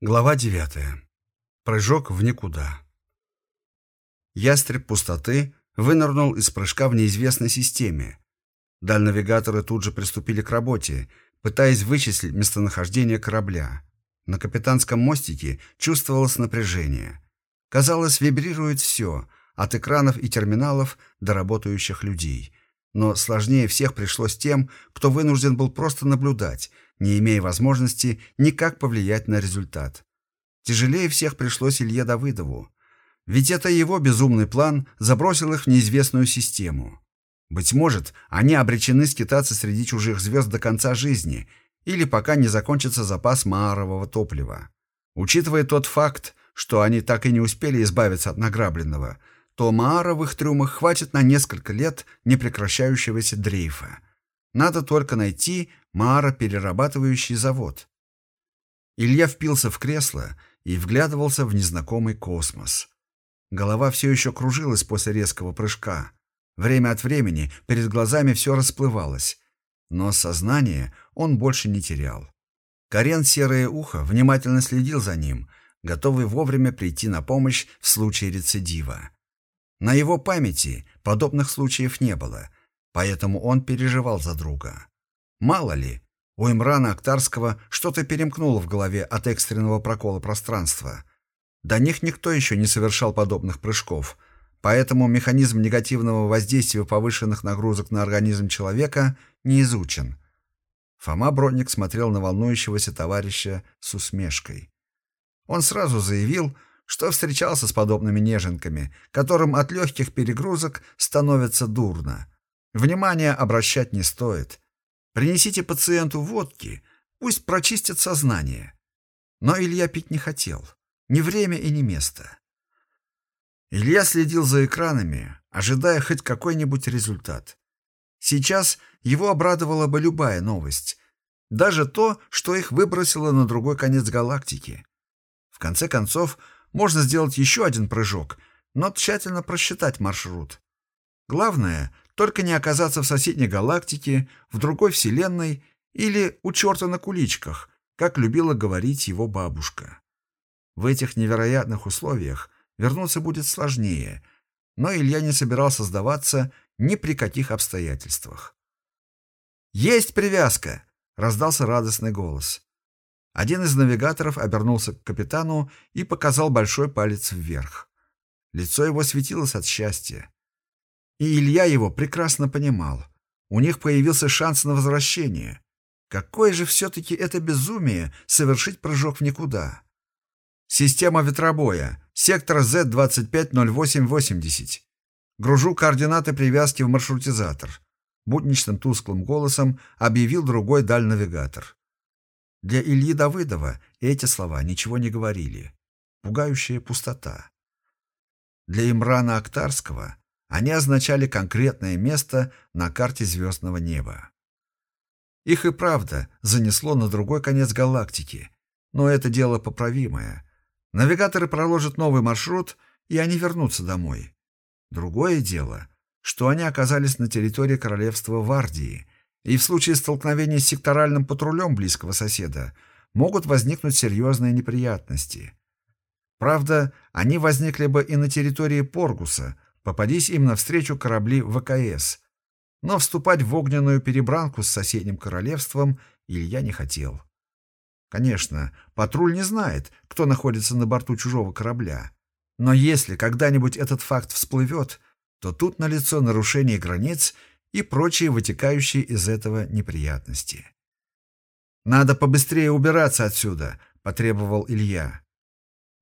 Глава 9. Прыжок в никуда. Ястреб пустоты вынырнул из прыжка в неизвестной системе. Дальнавигаторы тут же приступили к работе, пытаясь вычислить местонахождение корабля. На капитанском мостике чувствовалось напряжение. Казалось, вибрирует все, от экранов и терминалов до работающих людей. Но сложнее всех пришлось тем, кто вынужден был просто наблюдать – не имея возможности никак повлиять на результат. Тяжелее всех пришлось Илье Давыдову. Ведь это его безумный план забросил их в неизвестную систему. Быть может, они обречены скитаться среди чужих звезд до конца жизни или пока не закончится запас маарового топлива. Учитывая тот факт, что они так и не успели избавиться от награбленного, то маара в их трюмах хватит на несколько лет непрекращающегося дрейфа. Надо только найти маро-перерабатывающий завод. Илья впился в кресло и вглядывался в незнакомый космос. Голова все еще кружилась после резкого прыжка. Время от времени перед глазами все расплывалось, но сознание он больше не терял. Карен Серое Ухо внимательно следил за ним, готовый вовремя прийти на помощь в случае рецидива. На его памяти подобных случаев не было, поэтому он переживал за друга. Мало ли, у Имрана Актарского что-то перемкнуло в голове от экстренного прокола пространства. До них никто еще не совершал подобных прыжков, поэтому механизм негативного воздействия повышенных нагрузок на организм человека не изучен. Фома Бродник смотрел на волнующегося товарища с усмешкой. Он сразу заявил, что встречался с подобными неженками, которым от легких перегрузок становится дурно. Внимание обращать не стоит — Принесите пациенту водки, пусть прочистит сознание. Но Илья пить не хотел. Ни время и ни место. Илья следил за экранами, ожидая хоть какой-нибудь результат. Сейчас его обрадовала бы любая новость. Даже то, что их выбросило на другой конец галактики. В конце концов, можно сделать еще один прыжок, но тщательно просчитать маршрут. Главное только не оказаться в соседней галактике, в другой вселенной или у черта на куличках, как любила говорить его бабушка. В этих невероятных условиях вернуться будет сложнее, но Илья не собирался сдаваться ни при каких обстоятельствах. «Есть привязка!» — раздался радостный голос. Один из навигаторов обернулся к капитану и показал большой палец вверх. Лицо его светилось от счастья. И Илья его прекрасно понимал. У них появился шанс на возвращение. Какое же все-таки это безумие совершить прыжок в никуда? Система ветробоя. Сектор Z250880. Гружу координаты привязки в маршрутизатор. Будничным тусклым голосом объявил другой дальнавигатор. Для Ильи Давыдова эти слова ничего не говорили. Пугающая пустота. Для Имрана Актарского они означали конкретное место на карте звездного неба. Их и правда занесло на другой конец галактики, но это дело поправимое. Навигаторы проложат новый маршрут, и они вернутся домой. Другое дело, что они оказались на территории королевства Вардии, и в случае столкновения с секторальным патрулем близкого соседа могут возникнуть серьезные неприятности. Правда, они возникли бы и на территории Поргуса – Попадись им навстречу корабли ВКС. Но вступать в огненную перебранку с соседним королевством Илья не хотел. Конечно, патруль не знает, кто находится на борту чужого корабля. Но если когда-нибудь этот факт всплывет, то тут налицо нарушение границ и прочие вытекающие из этого неприятности. «Надо побыстрее убираться отсюда», — потребовал Илья.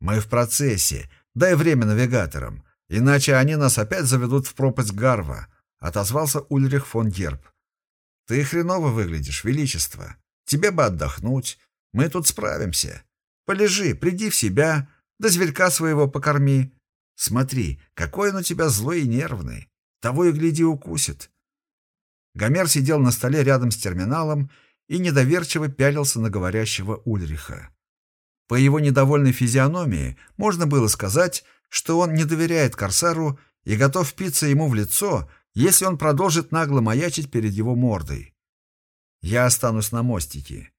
«Мы в процессе. Дай время навигаторам. Иначе они нас опять заведут в пропасть Гарва, отозвался Ульрих фон Герб. Ты хреново выглядишь, величество. Тебе бы отдохнуть. Мы тут справимся. Полежи, приди в себя, да зверька своего покорми. Смотри, какой он у тебя злой и нервный. Того и гляди укусит. Гомер сидел на столе рядом с терминалом и недоверчиво пялился на говорящего Ульриха. По его недовольной физиономии можно было сказать, что он не доверяет Корсару и готов впиться ему в лицо, если он продолжит нагло маячить перед его мордой. «Я останусь на мостике.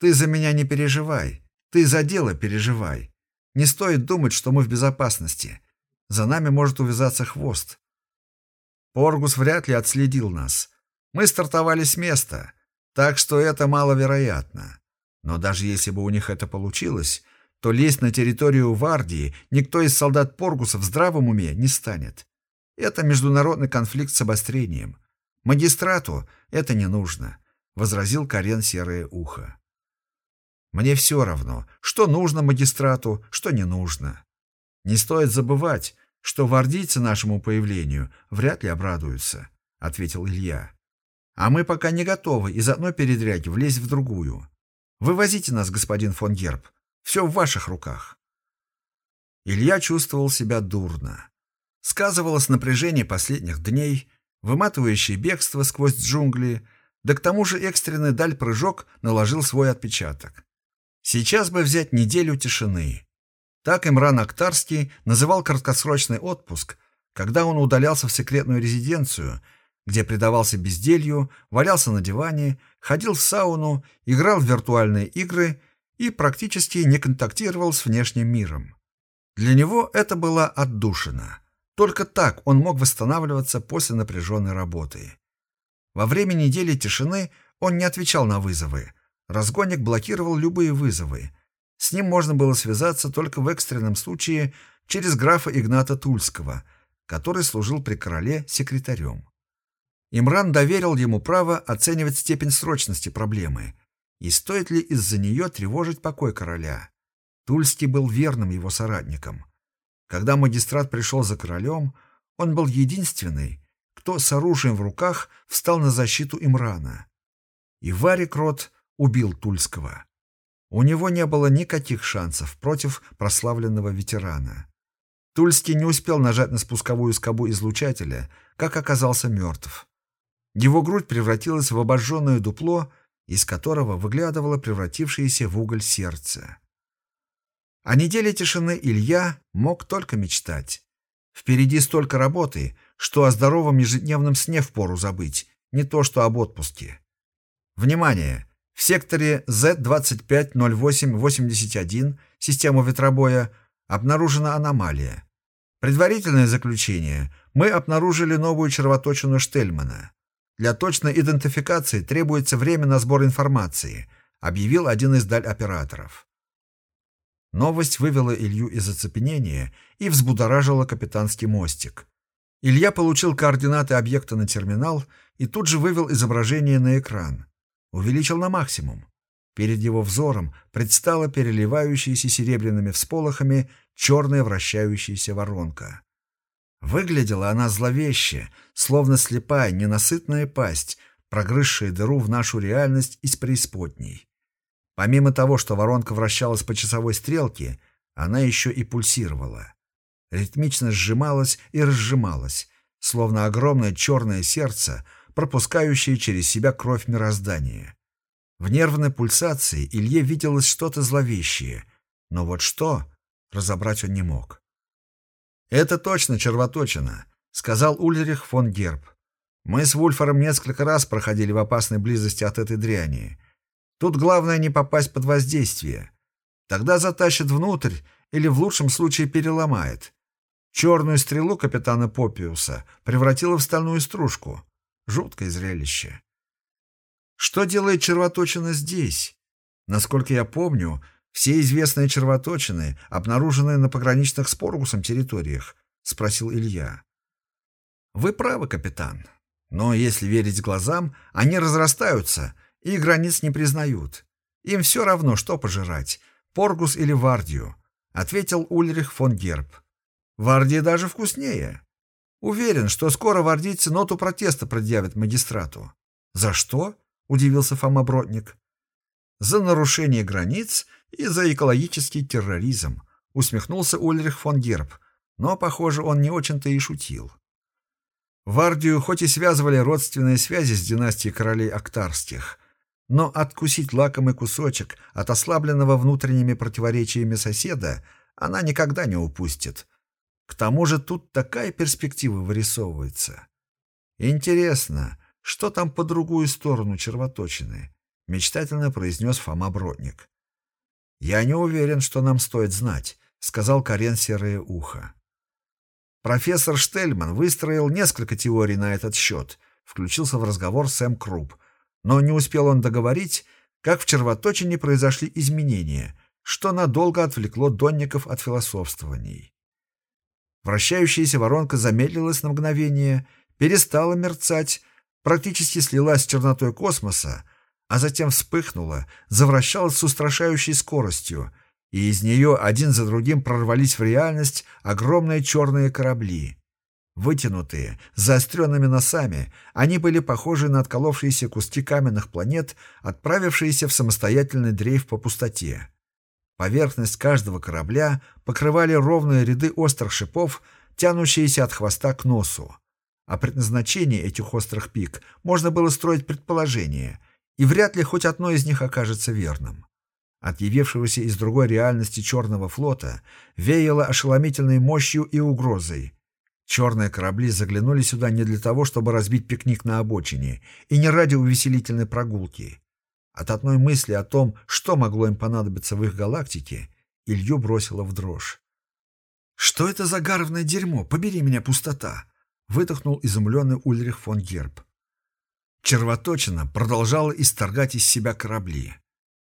Ты за меня не переживай. Ты за дело переживай. Не стоит думать, что мы в безопасности. За нами может увязаться хвост. Поргус вряд ли отследил нас. Мы стартовали с места, так что это маловероятно. Но даже если бы у них это получилось, то лезть на территорию Вардии никто из солдат Поргуса в здравом уме не станет. Это международный конфликт с обострением. Магистрату это не нужно, — возразил Карен Серое Ухо. Мне все равно, что нужно магистрату, что не нужно. Не стоит забывать, что вардийцы нашему появлению вряд ли обрадуются, — ответил Илья. А мы пока не готовы из одной передряги влезть в другую. Вывозите нас, господин фон Герб. Все в ваших руках. Илья чувствовал себя дурно. Сказывалось напряжение последних дней, выматывающее бегство сквозь джунгли, да к тому же экстренный даль-прыжок наложил свой отпечаток. Сейчас бы взять неделю тишины. Так Имран Актарский называл краткосрочный отпуск, когда он удалялся в секретную резиденцию, где предавался безделью, валялся на диване, ходил в сауну, играл в виртуальные игры и практически не контактировал с внешним миром. Для него это была отдушина. Только так он мог восстанавливаться после напряженной работы. Во время недели тишины он не отвечал на вызовы. Разгонник блокировал любые вызовы. С ним можно было связаться только в экстренном случае через графа Игната Тульского, который служил при короле секретарем. Имран доверил ему право оценивать степень срочности проблемы и стоит ли из-за нее тревожить покой короля. Тульский был верным его соратником. Когда магистрат пришел за королем, он был единственный, кто с оружием в руках встал на защиту Имрана. И Варик Рот убил Тульского. У него не было никаких шансов против прославленного ветерана. Тульский не успел нажать на спусковую скобу излучателя, как оказался мертв. Его грудь превратилась в обожженное дупло, из которого выглядывало превратившееся в уголь сердце. О неделе тишины Илья мог только мечтать. Впереди столько работы, что о здоровом ежедневном сне впору забыть, не то что об отпуске. Внимание! В секторе Z250881 систему ветробоя обнаружена аномалия. Предварительное заключение. Мы обнаружили новую червоточину Штельмана. Для точной идентификации требуется время на сбор информации, объявил один из даль-операторов. Новость вывела Илью из оцепенения и взбудоражила капитанский мостик. Илья получил координаты объекта на терминал и тут же вывел изображение на экран. Увеличил на максимум. Перед его взором предстала переливающаяся серебряными всполохами черная вращающаяся воронка. Выглядела она зловеще, словно слепая, ненасытная пасть, прогрызшая дыру в нашу реальность из преисподней. Помимо того, что воронка вращалась по часовой стрелке, она еще и пульсировала. Ритмично сжималась и разжималась, словно огромное черное сердце, пропускающее через себя кровь мироздания. В нервной пульсации Илье виделось что-то зловещее, но вот что, разобрать он не мог. «Это точно червоточина», — сказал Ульрих фон Герб. «Мы с Вульфором несколько раз проходили в опасной близости от этой дряни. Тут главное не попасть под воздействие. Тогда затащит внутрь или в лучшем случае переломает. Черную стрелу капитана Попиуса превратила в стальную стружку. Жуткое зрелище. Что делает червоточина здесь? Насколько я помню, все известные червоточины обнаружены на пограничных с Поргусом территориях, спросил Илья. Вы правы, капитан. Но если верить глазам, они разрастаются и границ не признают. Им все равно, что пожирать, Поргус или Вардию, ответил Ульрих фон Герб. Вардия даже вкуснее. Уверен, что скоро вардийцы ноту протеста предъявят магистрату. За что? удивился Фома Бродник. За нарушение границ и за экологический терроризм, усмехнулся Ульрих фон Герб, но, похоже, он не очень-то и шутил. Вардию хоть и связывали родственные связи с династией королей Актарских, но откусить лакомый кусочек от ослабленного внутренними противоречиями соседа она никогда не упустит. К тому же тут такая перспектива вырисовывается. Интересно, что там по другую сторону червоточины? Мечтательно произнес Фома Бродник. «Я не уверен, что нам стоит знать», — сказал Карен Серое Ухо. Профессор Штельман выстроил несколько теорий на этот счет, включился в разговор Сэм Круп. Но не успел он договорить, как в червоточине произошли изменения, что надолго отвлекло Донников от философствований. Вращающаяся воронка замедлилась на мгновение, перестала мерцать, практически слилась с чернотой космоса, а затем вспыхнула, завращалась с устрашающей скоростью — и из нее один за другим прорвались в реальность огромные черные корабли. Вытянутые, с заостренными носами, они были похожи на отколовшиеся куски каменных планет, отправившиеся в самостоятельный дрейф по пустоте. Поверхность каждого корабля покрывали ровные ряды острых шипов, тянущиеся от хвоста к носу. О предназначении этих острых пик можно было строить предположение, и вряд ли хоть одно из них окажется верным. От явившегося из другой реальности Черного флота веяло ошеломительной мощью и угрозой. Черные корабли заглянули сюда не для того, чтобы разбить пикник на обочине, и не ради увеселительной прогулки. От одной мысли о том, что могло им понадобиться в их галактике, Илью бросило в дрожь. «Что это за гарвное дерьмо? Побери меня, пустота!» — выдохнул изумленный Ульрих фон Герб. Червоточина продолжала исторгать из себя корабли.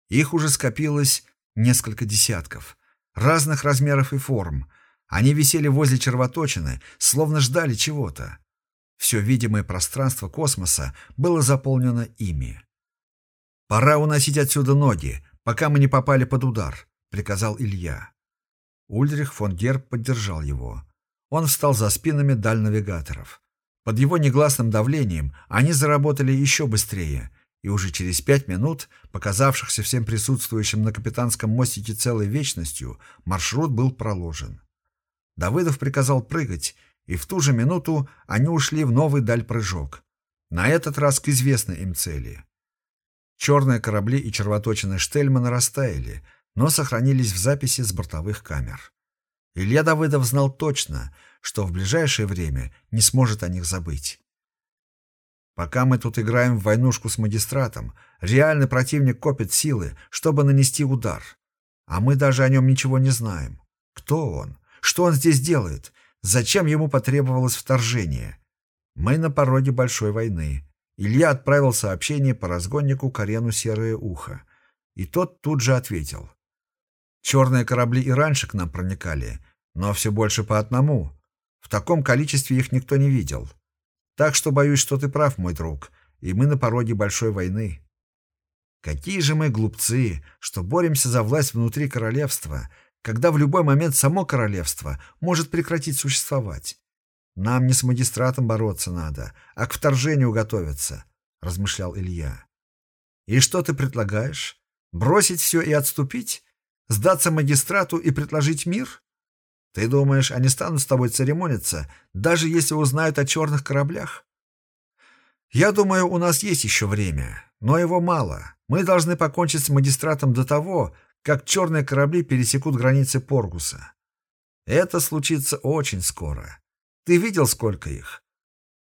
Их уже скопилось несколько десятков, разных размеров и форм. Они висели возле червоточины, словно ждали чего-то. Все видимое пространство космоса было заполнено ими. «Пора уносить отсюда ноги, пока мы не попали под удар», — приказал Илья. Ульрих фон Герб поддержал его. Он встал за спинами дальнавигаторов. Под его негласным давлением они заработали еще быстрее, и уже через пять минут, показавшихся всем присутствующим на капитанском мостике целой вечностью, маршрут был проложен. Давыдов приказал прыгать, и в ту же минуту они ушли в новый даль-прыжок, на этот раз к известной им цели. Черные корабли и червоточины Штельмана растаяли, но сохранились в записи с бортовых камер. Илья Давыдов знал точно, что в ближайшее время не сможет о них забыть. Пока мы тут играем в войнушку с магистратом, реальный противник копит силы, чтобы нанести удар. А мы даже о нем ничего не знаем. Кто он? Что он здесь делает? Зачем ему потребовалось вторжение? Мы на пороге большой войны. Илья отправил сообщение по разгоннику Карену Серое Ухо. И тот тут же ответил. Черные корабли и раньше к нам проникали, но все больше по одному. В таком количестве их никто не видел. Так что боюсь, что ты прав, мой друг, и мы на пороге большой войны. Какие же мы глупцы, что боремся за власть внутри королевства, когда в любой момент само королевство может прекратить существовать. Нам не с магистратом бороться надо, а к вторжению готовиться, — размышлял Илья. И что ты предлагаешь? Бросить все и отступить? Сдаться магистрату и предложить мир? Ты думаешь, они станут с тобой церемониться, даже если узнают о черных кораблях? Я думаю, у нас есть еще время, но его мало. Мы должны покончить с магистратом до того, как черные корабли пересекут границы Поргуса. Это случится очень скоро. Ты видел, сколько их?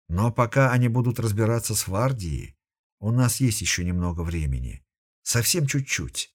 Но пока они будут разбираться с Вардией, у нас есть еще немного времени. Совсем чуть-чуть.